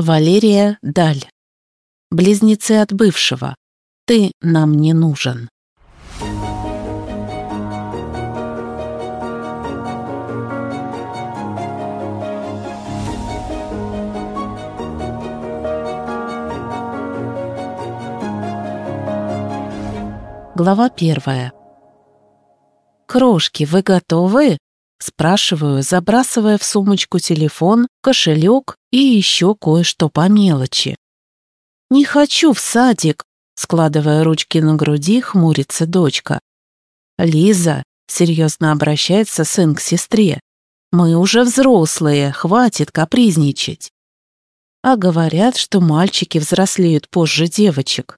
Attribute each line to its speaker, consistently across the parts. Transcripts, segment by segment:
Speaker 1: Валерия Даль. Близнецы от бывшего. Ты нам не нужен. Глава первая. «Крошки, вы готовы?» Спрашиваю, забрасывая в сумочку телефон, кошелек и еще кое-что по мелочи. «Не хочу в садик», — складывая ручки на груди, хмурится дочка. «Лиза», — серьезно обращается сын к сестре, «мы уже взрослые, хватит капризничать». А говорят, что мальчики взрослеют позже девочек.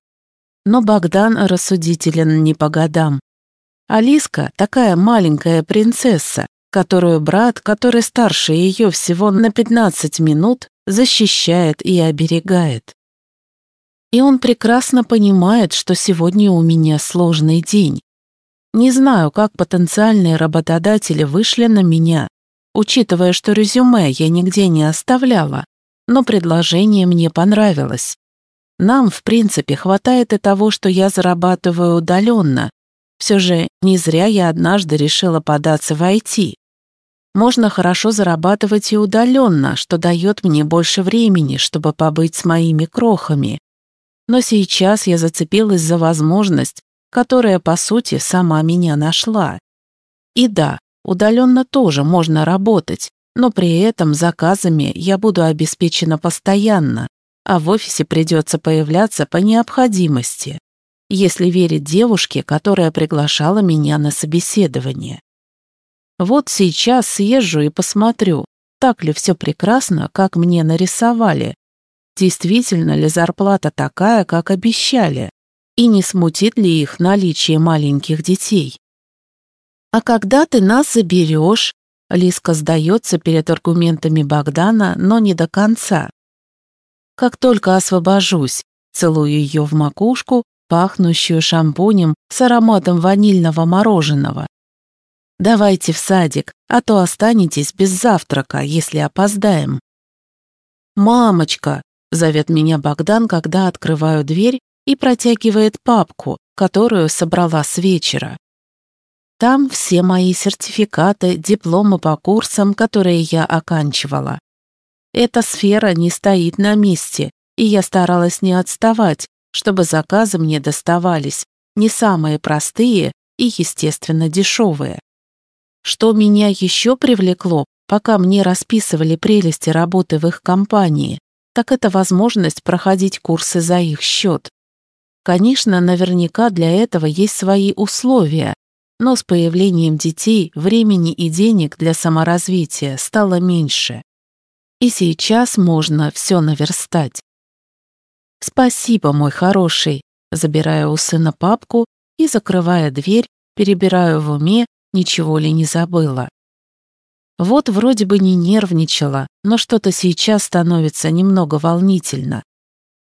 Speaker 1: Но Богдан рассудителен не по годам. Алиска такая маленькая принцесса, которую брат, который старше ее всего на 15 минут, защищает и оберегает. И он прекрасно понимает, что сегодня у меня сложный день. Не знаю, как потенциальные работодатели вышли на меня, учитывая, что резюме я нигде не оставляла, но предложение мне понравилось. Нам, в принципе, хватает и того, что я зарабатываю удаленно. Все же не зря я однажды решила податься в IT. Можно хорошо зарабатывать и удаленно, что дает мне больше времени, чтобы побыть с моими крохами. Но сейчас я зацепилась за возможность, которая, по сути, сама меня нашла. И да, удаленно тоже можно работать, но при этом заказами я буду обеспечена постоянно а в офисе придется появляться по необходимости, если верить девушке, которая приглашала меня на собеседование. Вот сейчас съезжу и посмотрю, так ли все прекрасно, как мне нарисовали, действительно ли зарплата такая, как обещали, и не смутит ли их наличие маленьких детей. «А когда ты нас заберешь?» Лиска сдается перед аргументами Богдана, но не до конца. Как только освобожусь, целую ее в макушку, пахнущую шампунем с ароматом ванильного мороженого. Давайте в садик, а то останетесь без завтрака, если опоздаем. «Мамочка!» — зовет меня Богдан, когда открываю дверь и протягивает папку, которую собрала с вечера. Там все мои сертификаты, дипломы по курсам, которые я оканчивала. Эта сфера не стоит на месте, и я старалась не отставать, чтобы заказы мне доставались не самые простые и, естественно, дешевые. Что меня еще привлекло, пока мне расписывали прелести работы в их компании, так это возможность проходить курсы за их счет. Конечно, наверняка для этого есть свои условия, но с появлением детей времени и денег для саморазвития стало меньше и сейчас можно все наверстать. «Спасибо, мой хороший», забирая у сына папку и, закрывая дверь, перебираю в уме, ничего ли не забыла. Вот вроде бы не нервничала, но что-то сейчас становится немного волнительно.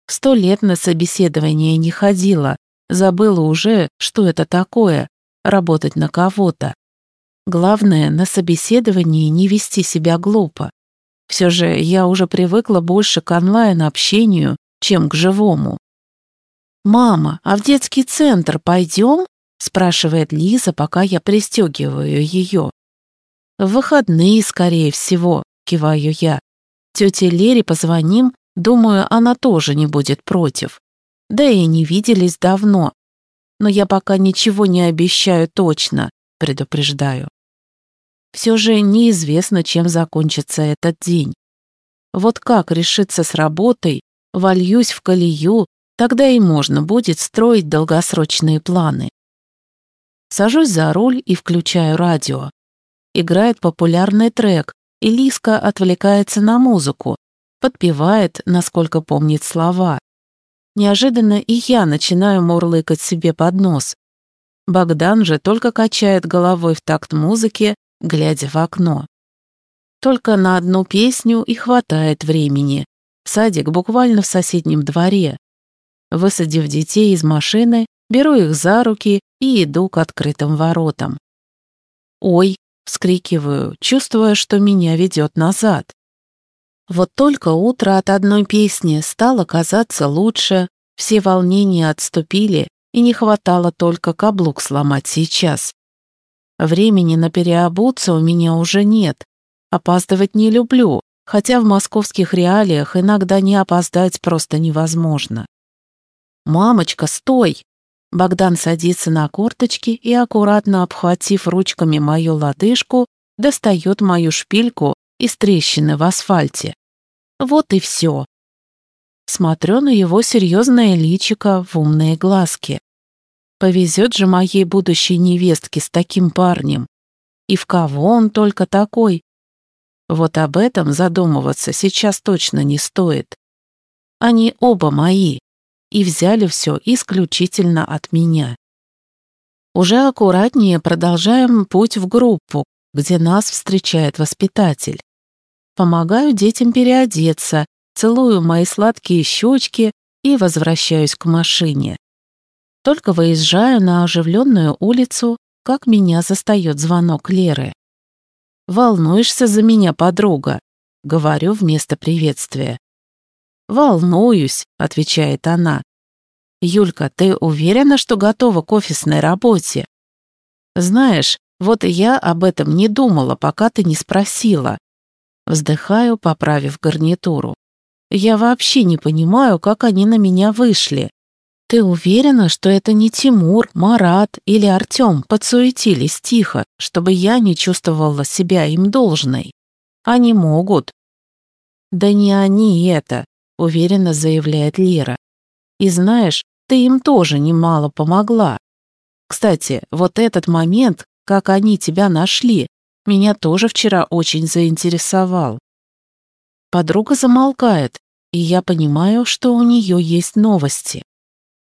Speaker 1: Сто лет на собеседование не ходила, забыла уже, что это такое — работать на кого-то. Главное, на собеседовании не вести себя глупо. Все же я уже привыкла больше к онлайн-общению, чем к живому. «Мама, а в детский центр пойдем?» Спрашивает Лиза, пока я пристегиваю ее. «В выходные, скорее всего», киваю я. Тете Лере позвоним, думаю, она тоже не будет против. Да и не виделись давно. Но я пока ничего не обещаю точно, предупреждаю. Все же неизвестно, чем закончится этот день. Вот как решиться с работой, вольюсь в колею, тогда и можно будет строить долгосрочные планы. Сажусь за руль и включаю радио. Играет популярный трек, и Лиска отвлекается на музыку, подпевает, насколько помнит слова. Неожиданно и я начинаю мурлыкать себе под нос. Богдан же только качает головой в такт музыки, глядя в окно. Только на одну песню и хватает времени. Садик буквально в соседнем дворе. Высадив детей из машины, беру их за руки и иду к открытым воротам. «Ой!» — вскрикиваю, чувствуя, что меня ведет назад. Вот только утро от одной песни стало казаться лучше, все волнения отступили, и не хватало только каблук сломать сейчас. Времени на переобуться у меня уже нет. Опаздывать не люблю, хотя в московских реалиях иногда не опоздать просто невозможно. «Мамочка, стой!» Богдан садится на корточки и, аккуратно обхватив ручками мою лодыжку, достает мою шпильку из трещины в асфальте. Вот и все. Смотрю на его серьезное личико в умные глазки. Повезет же моей будущей невестке с таким парнем. И в кого он только такой? Вот об этом задумываться сейчас точно не стоит. Они оба мои, и взяли все исключительно от меня. Уже аккуратнее продолжаем путь в группу, где нас встречает воспитатель. Помогаю детям переодеться, целую мои сладкие щечки и возвращаюсь к машине. Только выезжаю на оживленную улицу, как меня застает звонок Леры. «Волнуешься за меня, подруга?» — говорю вместо приветствия. «Волнуюсь», — отвечает она. «Юлька, ты уверена, что готова к офисной работе?» «Знаешь, вот я об этом не думала, пока ты не спросила». Вздыхаю, поправив гарнитуру. «Я вообще не понимаю, как они на меня вышли. Ты уверена, что это не Тимур, Марат или Артем подсуетились тихо, чтобы я не чувствовала себя им должной? Они могут». «Да не они это уверенно заявляет Лера. И знаешь, ты им тоже немало помогла. Кстати, вот этот момент, как они тебя нашли, меня тоже вчера очень заинтересовал. Подруга замолкает, и я понимаю, что у нее есть новости.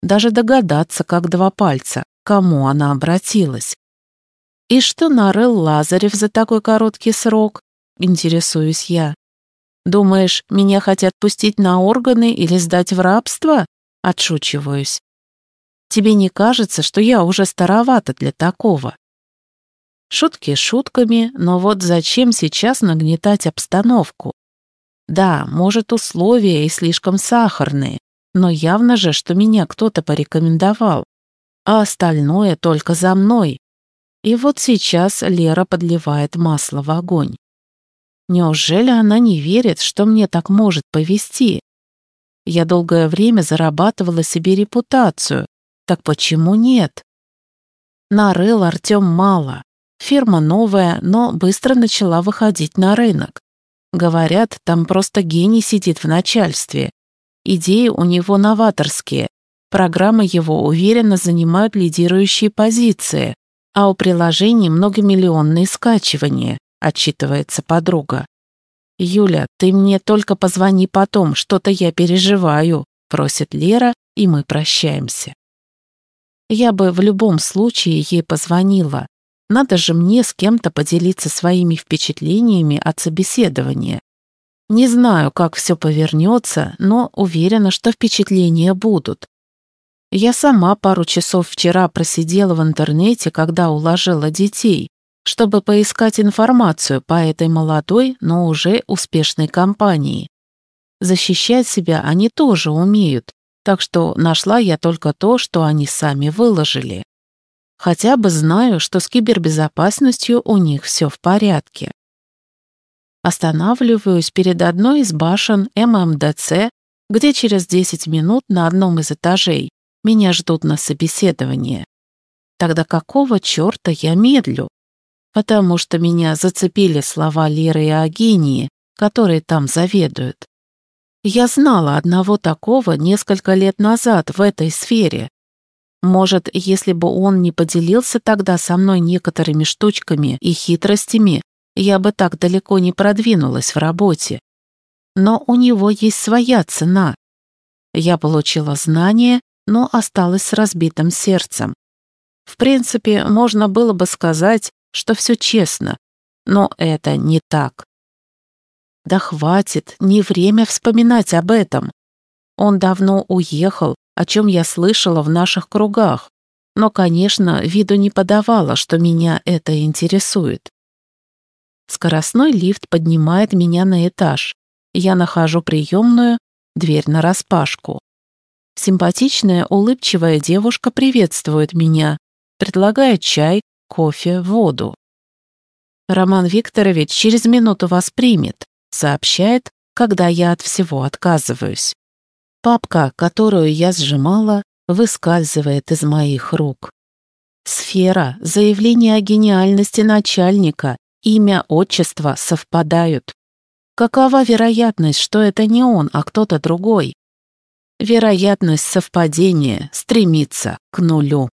Speaker 1: Даже догадаться, как два пальца, кому она обратилась. И что нарыл Лазарев за такой короткий срок, интересуюсь я. Думаешь, меня хотят пустить на органы или сдать в рабство? Отшучиваюсь. Тебе не кажется, что я уже старовата для такого? Шутки шутками, но вот зачем сейчас нагнетать обстановку? Да, может, условия и слишком сахарные, но явно же, что меня кто-то порекомендовал, а остальное только за мной. И вот сейчас Лера подливает масло в огонь. Неужели она не верит, что мне так может повести? Я долгое время зарабатывала себе репутацию. Так почему нет? Нарыл Артем мало. Фирма новая, но быстро начала выходить на рынок. Говорят, там просто гений сидит в начальстве. Идеи у него новаторские. Программы его уверенно занимают лидирующие позиции, а у приложений многомиллионные скачивания отчитывается подруга. «Юля, ты мне только позвони потом, что-то я переживаю», просит Лера, и мы прощаемся. Я бы в любом случае ей позвонила. Надо же мне с кем-то поделиться своими впечатлениями от собеседования. Не знаю, как все повернется, но уверена, что впечатления будут. Я сама пару часов вчера просидела в интернете, когда уложила детей, чтобы поискать информацию по этой молодой, но уже успешной компании. Защищать себя они тоже умеют, так что нашла я только то, что они сами выложили. Хотя бы знаю, что с кибербезопасностью у них все в порядке. Останавливаюсь перед одной из башен ММДЦ, где через 10 минут на одном из этажей меня ждут на собеседование. Тогда какого черта я медлю? Потому что меня зацепили слова Леры и Агении, которые там заведуют. Я знала одного такого несколько лет назад в этой сфере. Может, если бы он не поделился тогда со мной некоторыми штучками и хитростями, я бы так далеко не продвинулась в работе. Но у него есть своя цена. Я получила знания, но осталась с разбитым сердцем. В принципе, можно было бы сказать, что все честно, но это не так. Да хватит, не время вспоминать об этом. Он давно уехал, о чем я слышала в наших кругах, но, конечно, виду не подавала, что меня это интересует. Скоростной лифт поднимает меня на этаж. Я нахожу приемную, дверь нараспашку. Симпатичная, улыбчивая девушка приветствует меня, предлагает чай, кофе, воду. Роман Викторович через минуту вас примет, сообщает, когда я от всего отказываюсь. Папка, которую я сжимала, выскальзывает из моих рук. Сфера, заявление о гениальности начальника, имя, отчество совпадают. Какова вероятность, что это не он, а кто-то другой? Вероятность совпадения стремится к нулю.